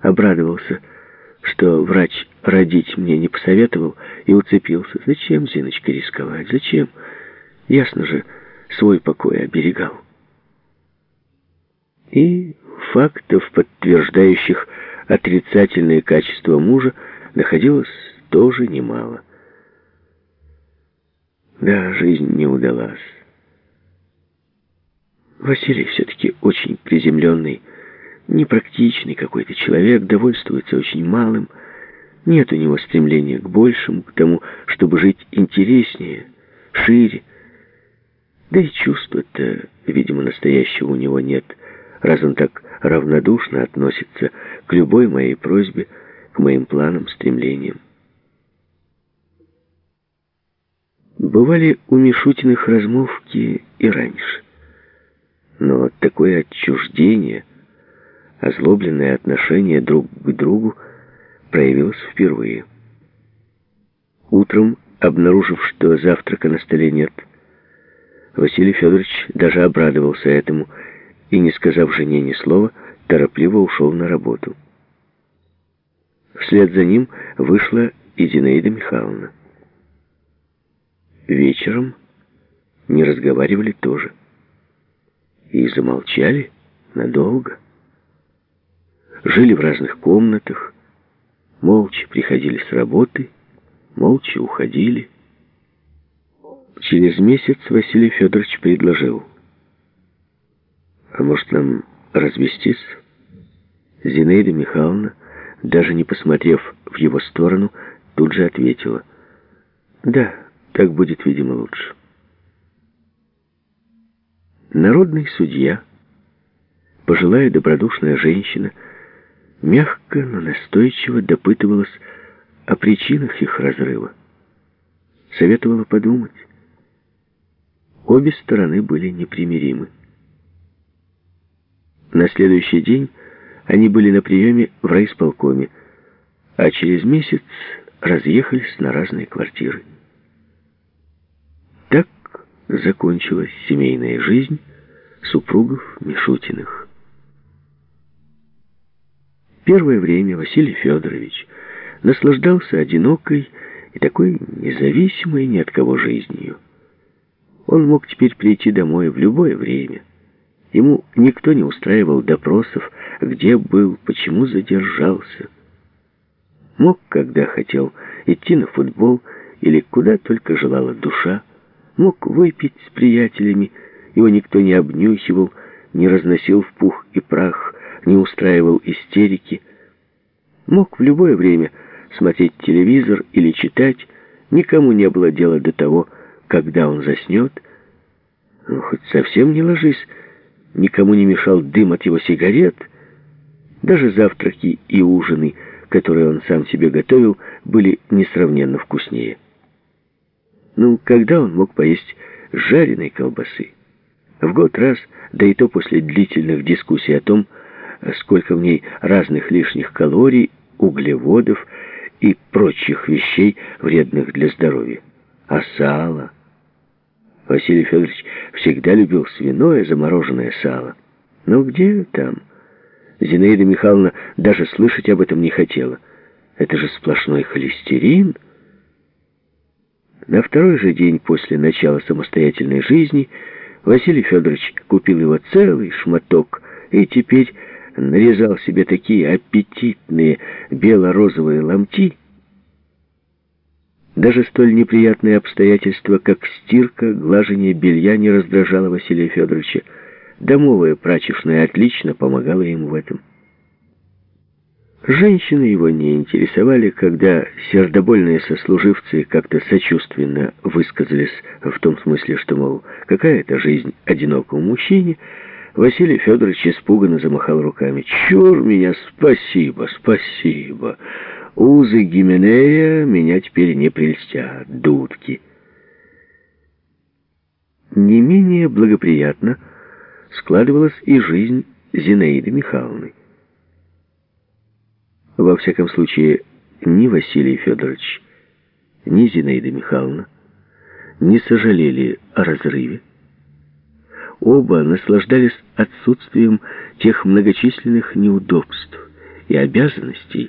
Обрадовался, что врач родить мне не посоветовал, и уцепился. Зачем, Зиночка, рисковать? Зачем? Ясно же, свой покой оберегал. И фактов, подтверждающих отрицательные качества мужа, находилось тоже немало. Да, жизнь не удалась. Василий все-таки очень приземленный, непрактичный какой-то человек, довольствуется очень малым. Нет у него стремления к большему, к тому, чтобы жить интереснее, шире. Да и чувства-то, видимо, настоящего у него нет, раз он так равнодушно относится к любой моей просьбе, к моим планам, стремлениям. Бывали у Мишутиных размовки и раньше. Но такое отчуждение, озлобленное отношение друг к другу проявилось впервые. Утром, обнаружив, что завтрака на столе нет, Василий Федорович даже обрадовался этому и, не сказав жене ни слова, торопливо ушел на работу. Вслед за ним вышла и Зинаида Михайловна. Вечером не разговаривали тоже и замолчали надолго. Жили в разных комнатах, молча приходили с работы, молча уходили. Через месяц Василий Федорович предложил, а может нам развестись? Зинаида Михайловна, даже не посмотрев в его сторону, тут же ответила, да, так будет, видимо, лучше. Народный судья, пожилая добродушная женщина, мягко, но настойчиво допытывалась о причинах их разрыва. Советовала подумать. Обе стороны были непримиримы. На следующий день они были на приеме в райисполкоме, а через месяц разъехались на разные квартиры закончилась семейная жизнь супругов Мишутиных. Первое время Василий Федорович наслаждался одинокой и такой независимой ни от кого жизнью. Он мог теперь прийти домой в любое время. Ему никто не устраивал допросов, где был, почему задержался. Мог, когда хотел, идти на футбол или куда только желала душа мог выпить с приятелями, его никто не обнюхивал, не разносил в пух и прах, не устраивал истерики. Мог в любое время смотреть телевизор или читать, никому не было дела до того, когда он заснет. Ну, хоть совсем не ложись, никому не мешал дым от его сигарет. Даже завтраки и ужины, которые он сам себе готовил, были несравненно вкуснее. Ну, когда он мог поесть жареной колбасы? В год раз, да и то после длительных дискуссий о том, сколько в ней разных лишних калорий, углеводов и прочих вещей, вредных для здоровья. А сало? Василий Федорович всегда любил свиное замороженное сало. Но где там? Зинаида Михайловна даже слышать об этом не хотела. Это же сплошной холестерин — на второй же день после начала самостоятельной жизни Василий Федорович купил его целый шматок и теперь нарезал себе такие аппетитные бело-розовые ломти. Даже столь неприятные обстоятельства, как стирка, глажение белья не раздражало Василия Федоровича. Домовая прачечная отлично помогала ему в этом. Женщины его не интересовали, когда сердобольные сослуживцы как-то сочувственно высказались в том смысле, что, мол, какая это жизнь одинокому мужчине, Василий Федорович испуганно замахал руками. «Чур меня, спасибо, спасибо! Узы Гименея меня теперь не прельстят, дудки!» Не менее благоприятно складывалась и жизнь Зинаиды Михайловны. Во всяком случае, ни Василий Федорович, ни Зинаида Михайловна не сожалели о разрыве. Оба наслаждались отсутствием тех многочисленных неудобств и обязанностей,